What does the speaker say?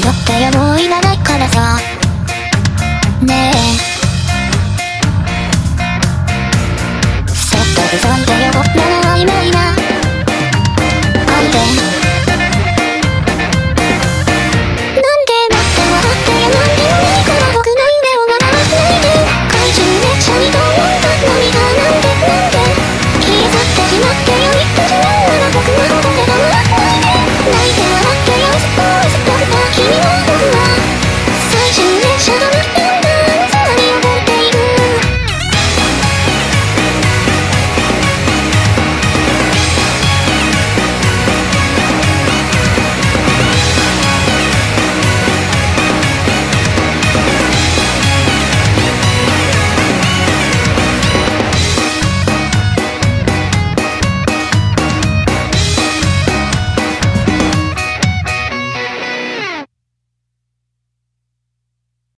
よってよもういらないからさ。ねえ。